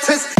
scientists.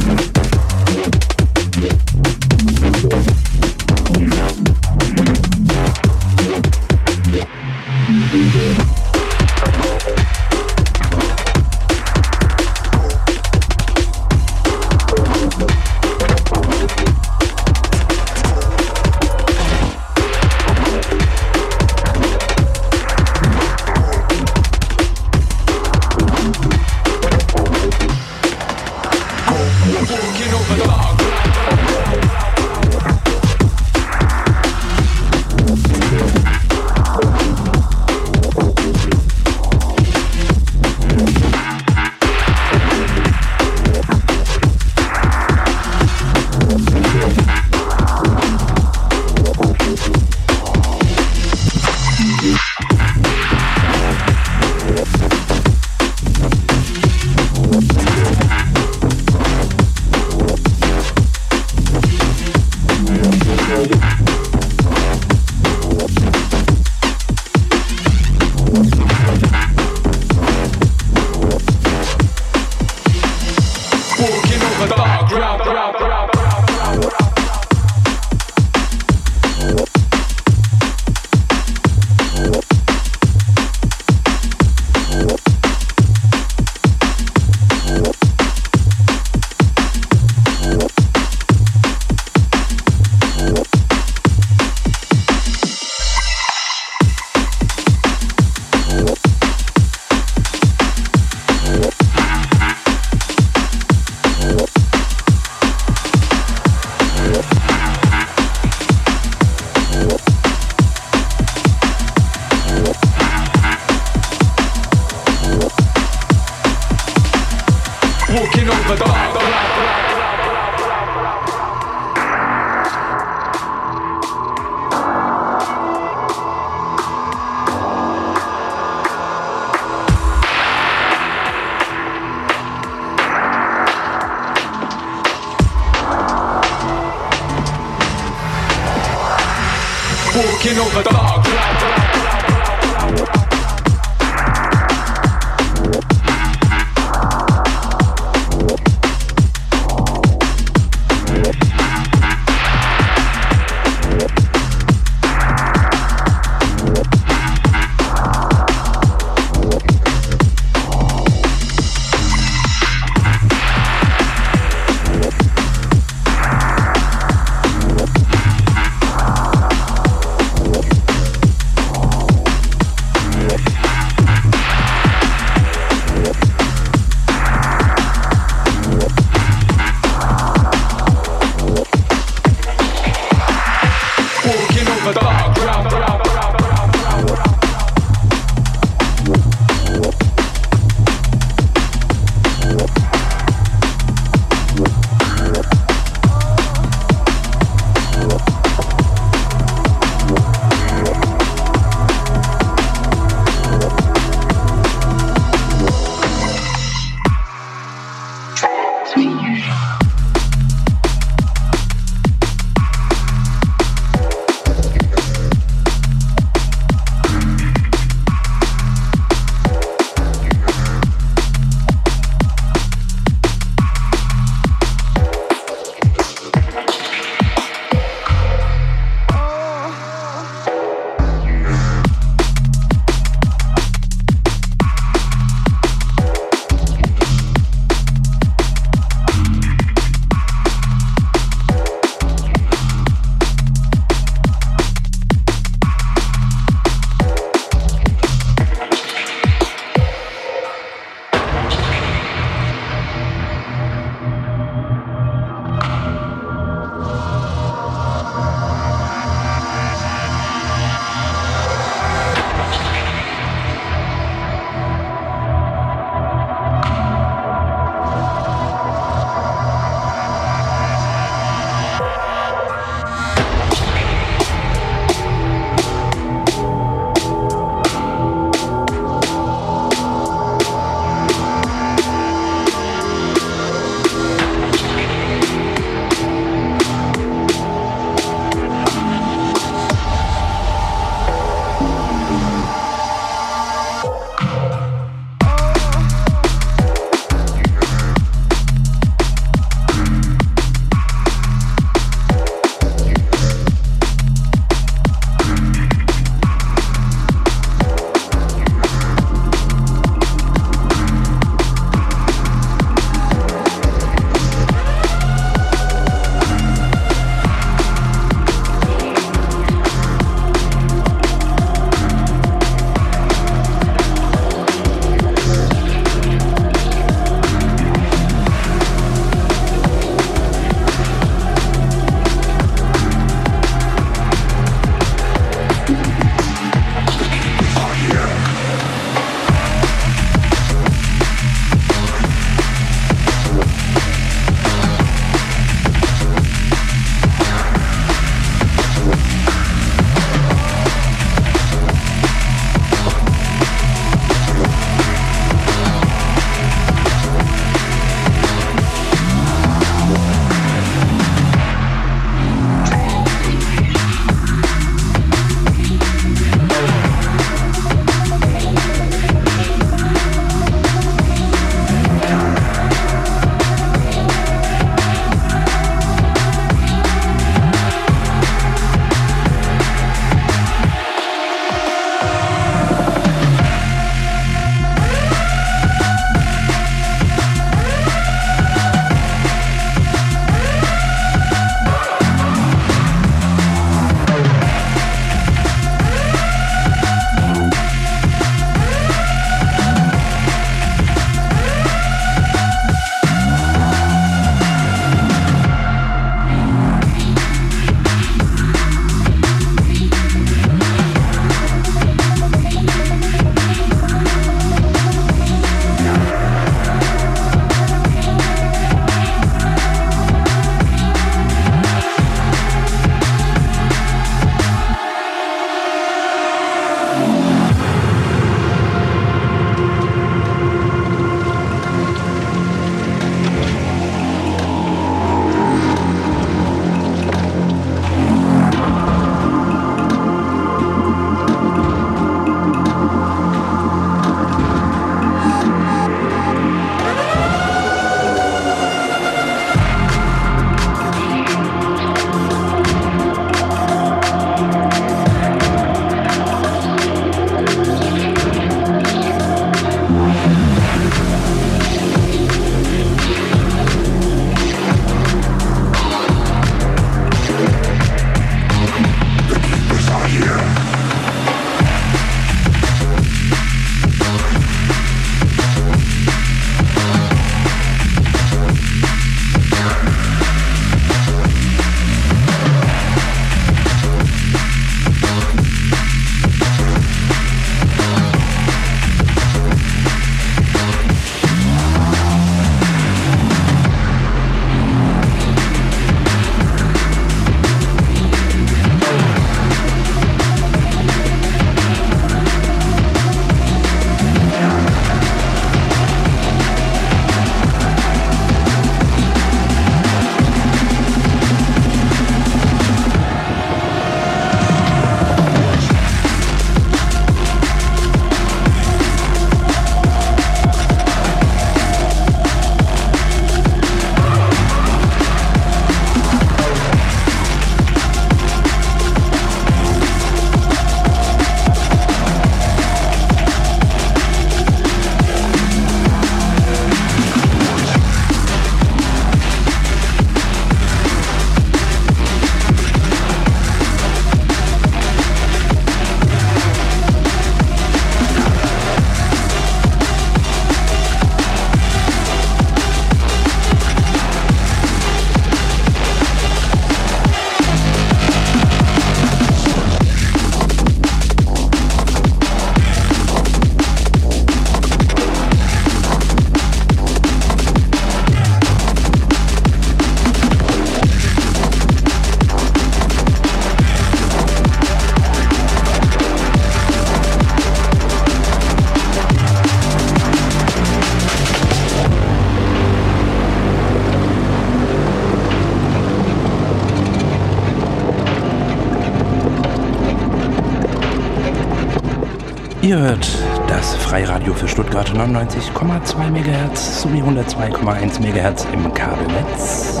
Hört das Freiradio für Stuttgart 99,2 MHz sowie 102,1 MHz im Kabelnetz.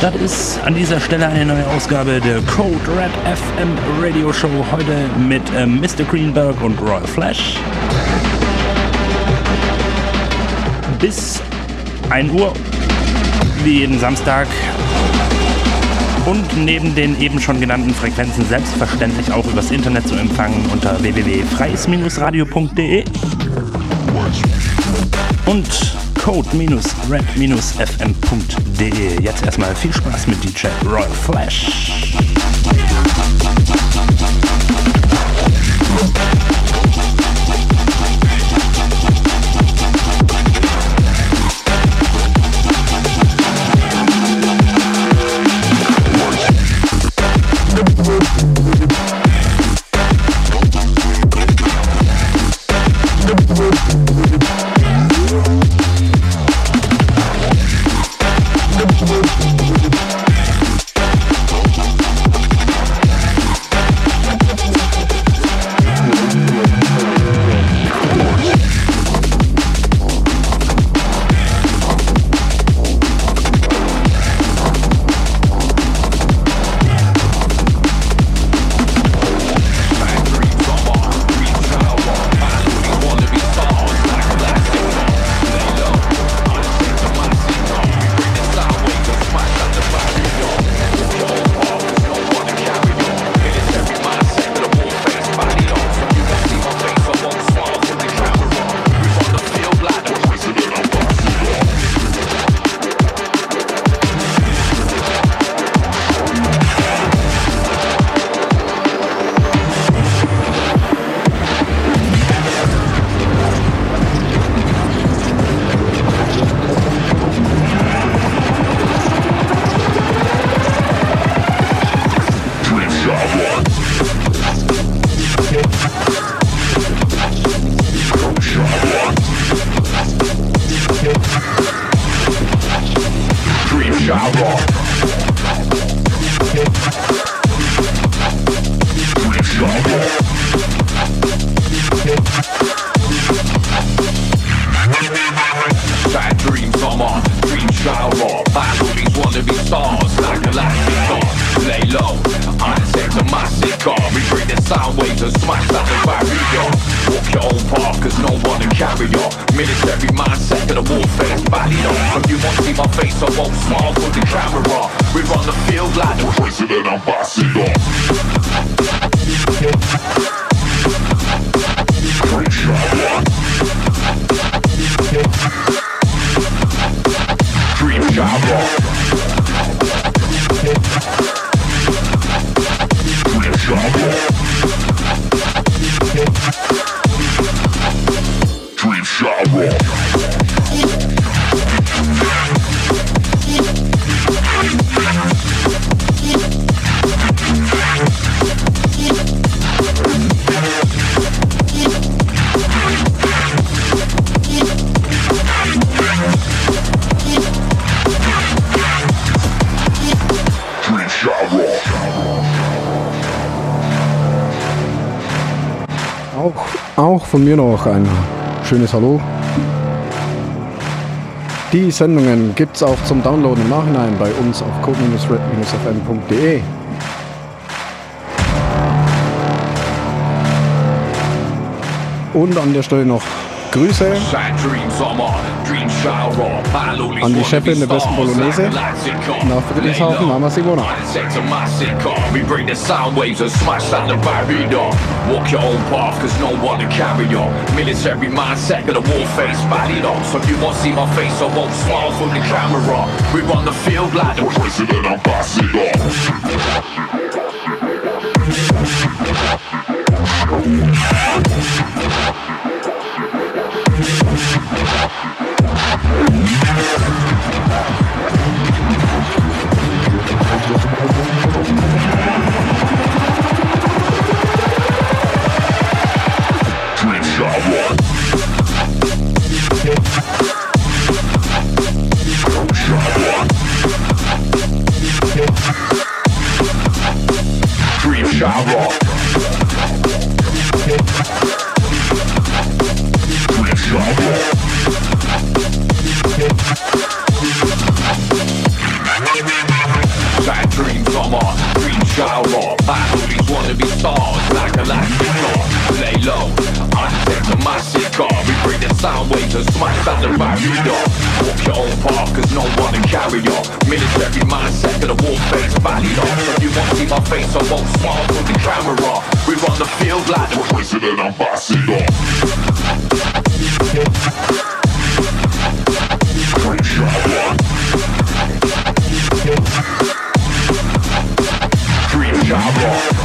Das ist an dieser Stelle eine neue Ausgabe der Code Red FM Radio Show. Heute mit äh, Mr. Greenberg und Royal Flash. Bis 1 Uhr, wie jeden Samstag. Und neben den eben schon genannten Frequenzen selbstverständlich auch übers Internet zu empfangen unter www.freies-radio.de und code-red-fm.de. Jetzt erstmal viel Spaß mit DJ Royal Flash. Mir noch ein schönes Hallo. Die Sendungen gibt es auch zum Downloaden im Nachhinein bei uns auf code-red-fm.de. Und an der Stelle noch Grüße an die Chefin der besten Bolognese nach Friedrichshafen, Mama Simona. We bring the sound waves and smash down the barrier. Walk your own path, cause no one to carry on. Military mindset, got a war face, body on. So you won't see my face, I won't smile from the camera. We run the field like the president, ambassador. Dream shot Rock. Stars like a elastic car. Lay low, unset to my car. We bring the sound waves and smash out the barrier. Walk your own path, cause no one can carry on. Military mindset, gonna walk face valid off. If you want to see my face, I won't smile with the camera. We run the field like the president ambassador. Great job, Dream job,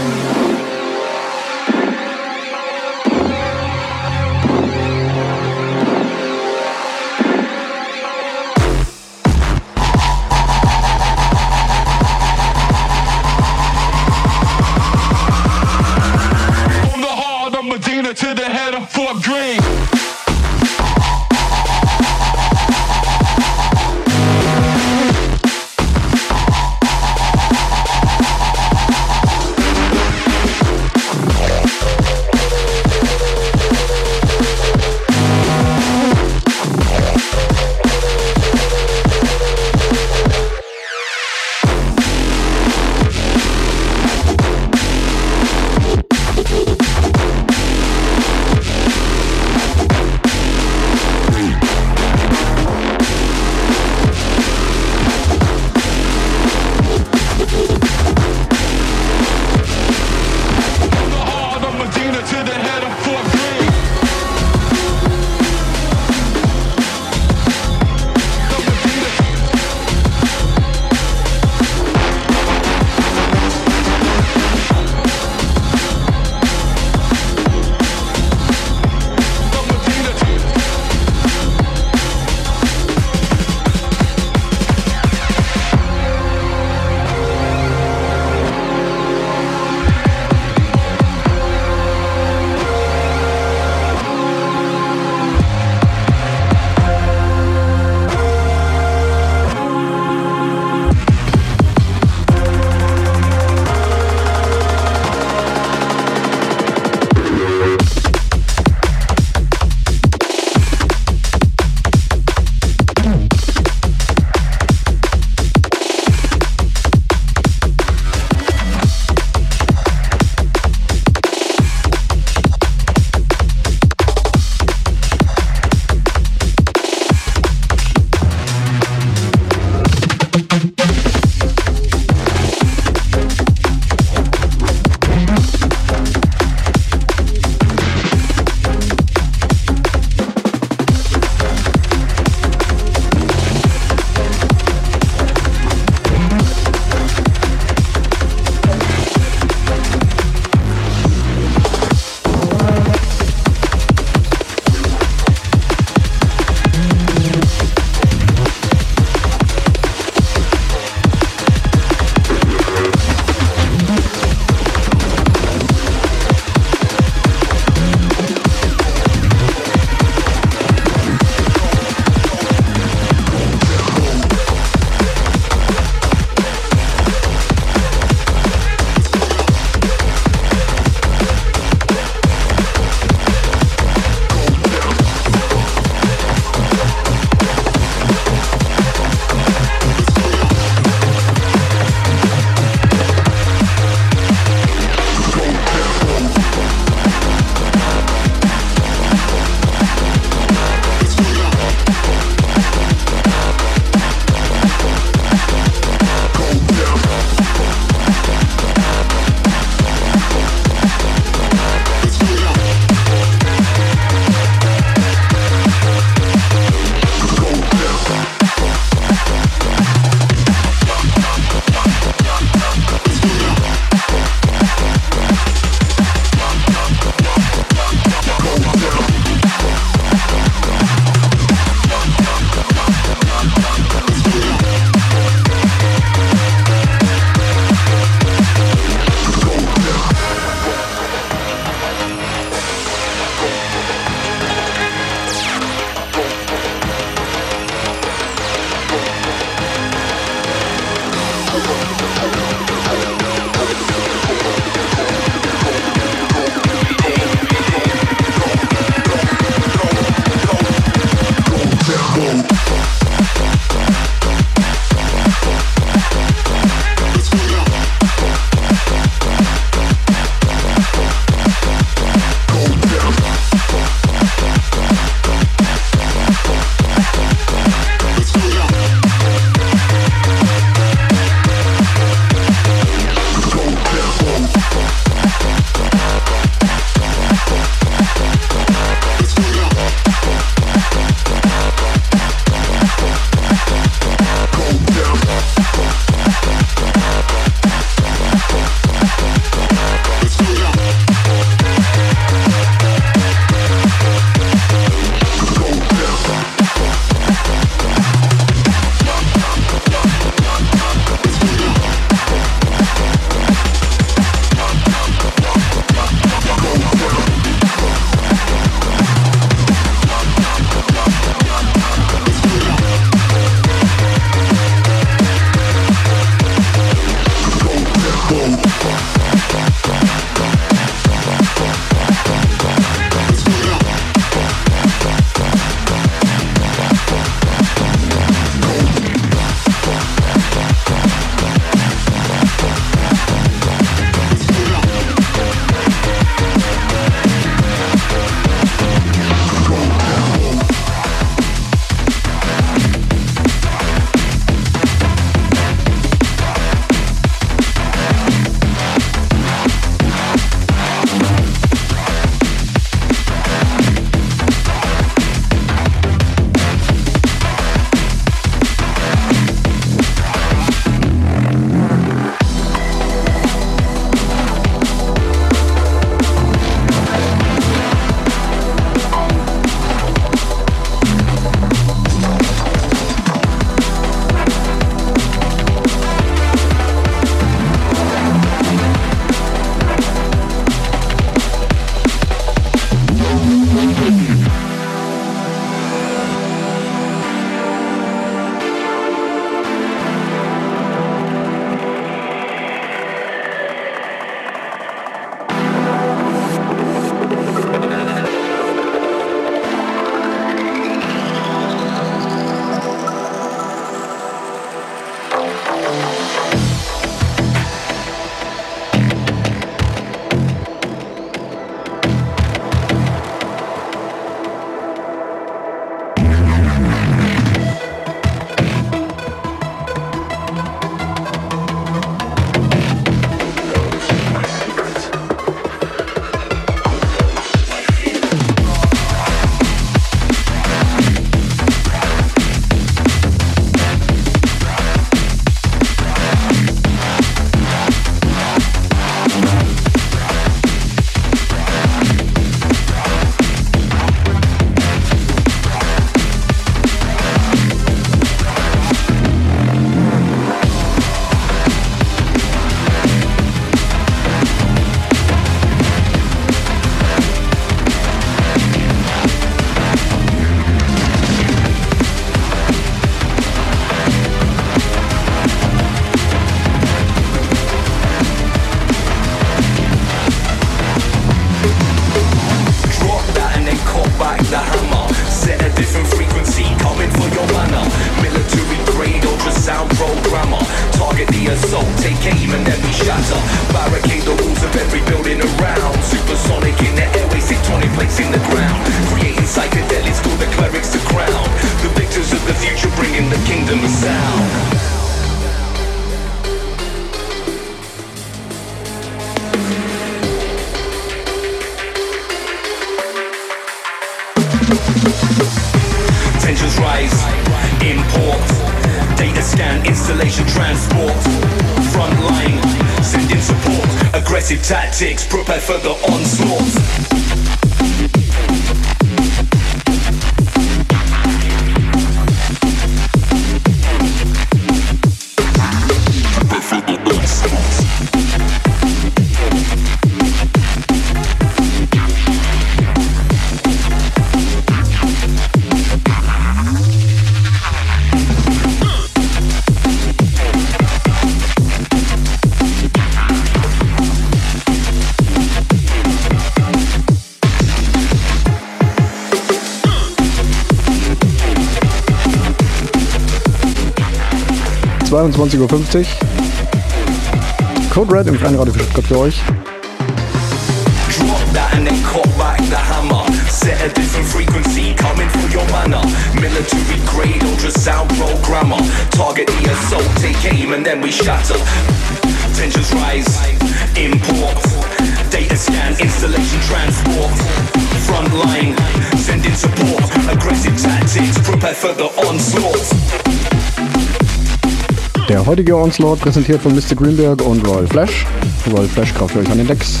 heutige Onslaught präsentiert von Mr. Greenberg und Royal Flash. Royal Flash kauft ihr euch an den Decks.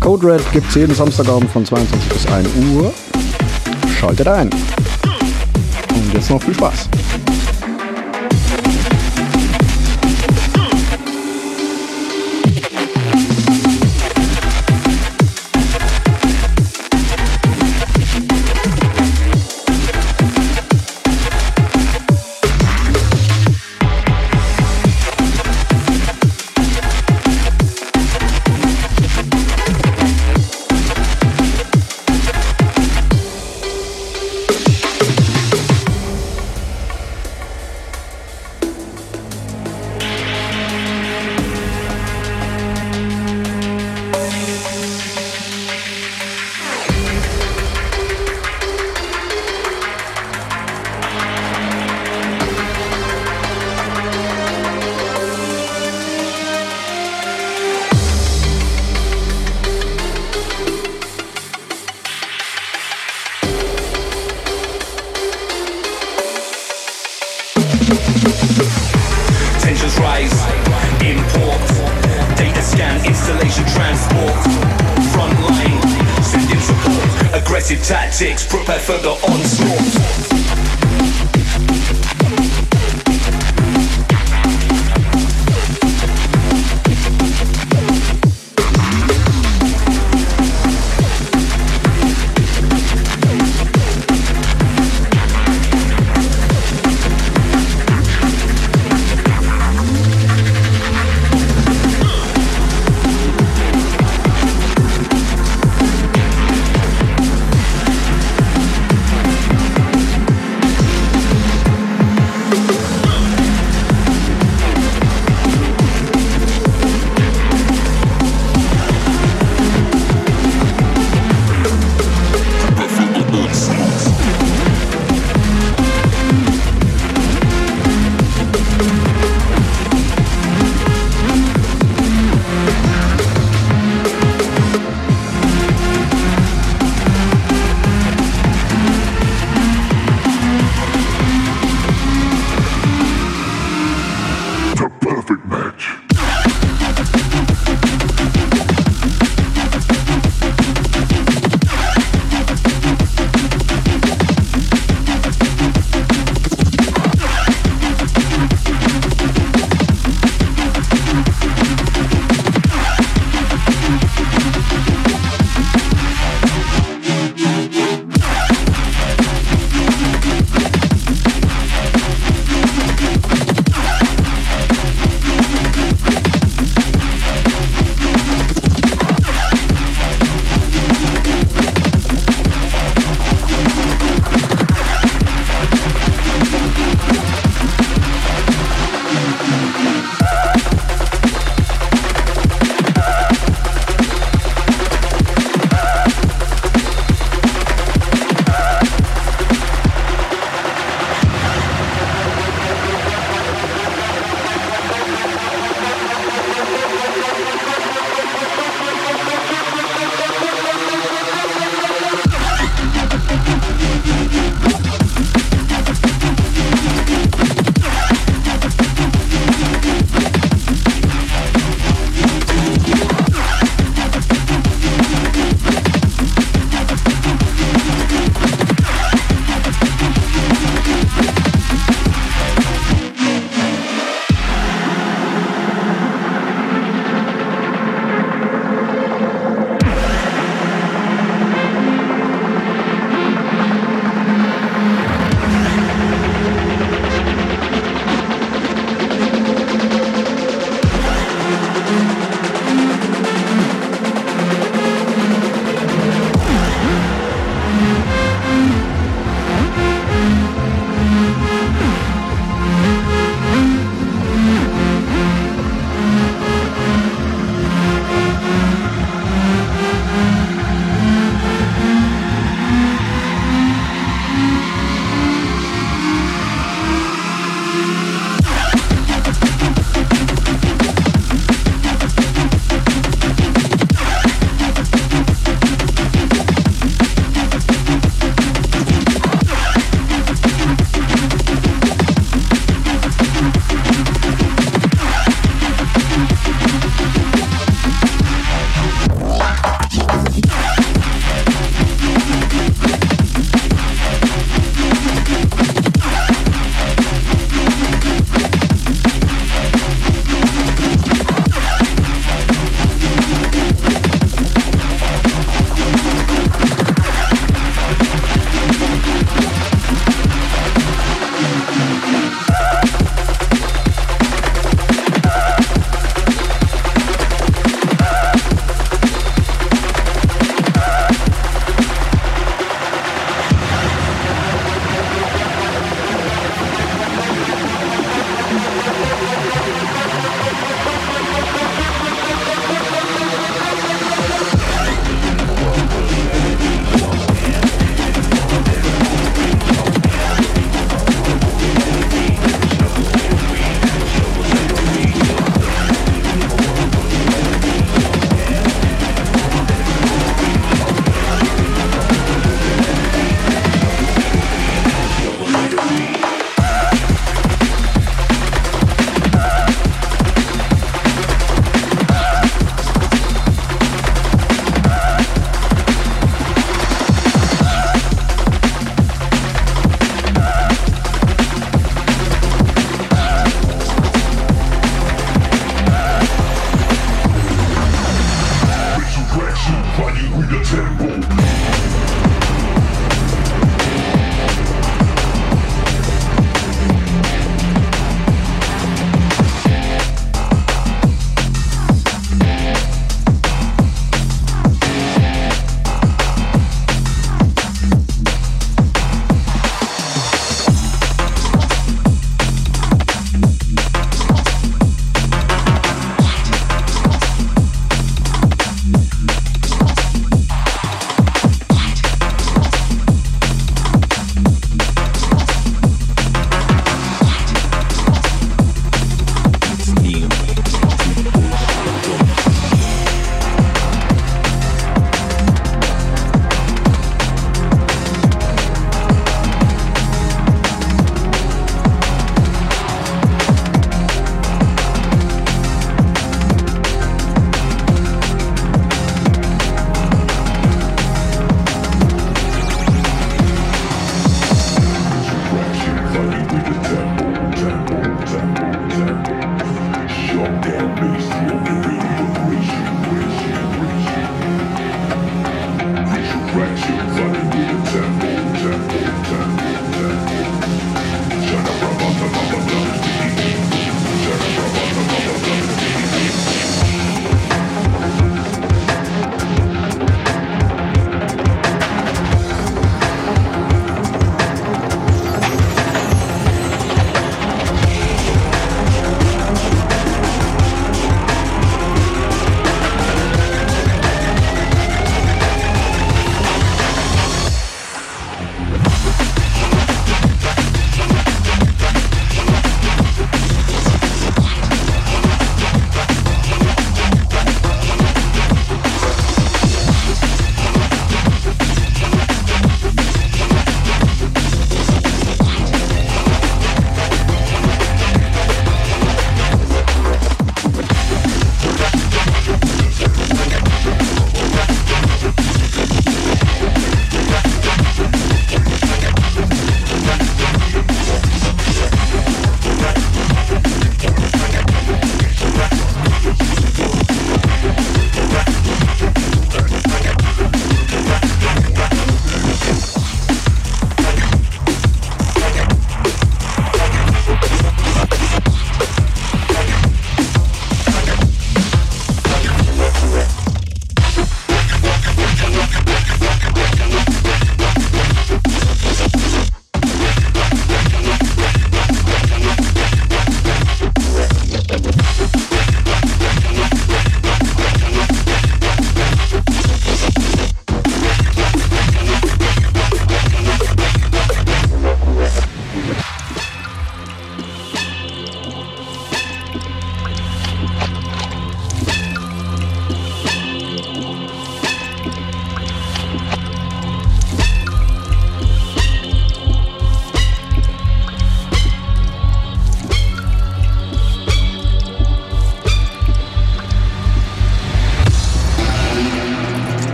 Code Red gibt es jeden Samstagabend von 22 bis 1 Uhr. Schaltet ein. Und jetzt noch viel Spaß.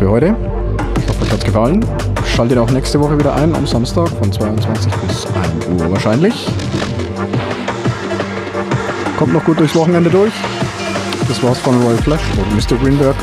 Für heute. Ich hoffe, euch hat's gefallen. Schaltet auch nächste Woche wieder ein, am Samstag von 22 bis 1 Uhr wahrscheinlich. Kommt noch gut durchs Wochenende durch. Das war's von Royal Flash und Mr. Greenberg.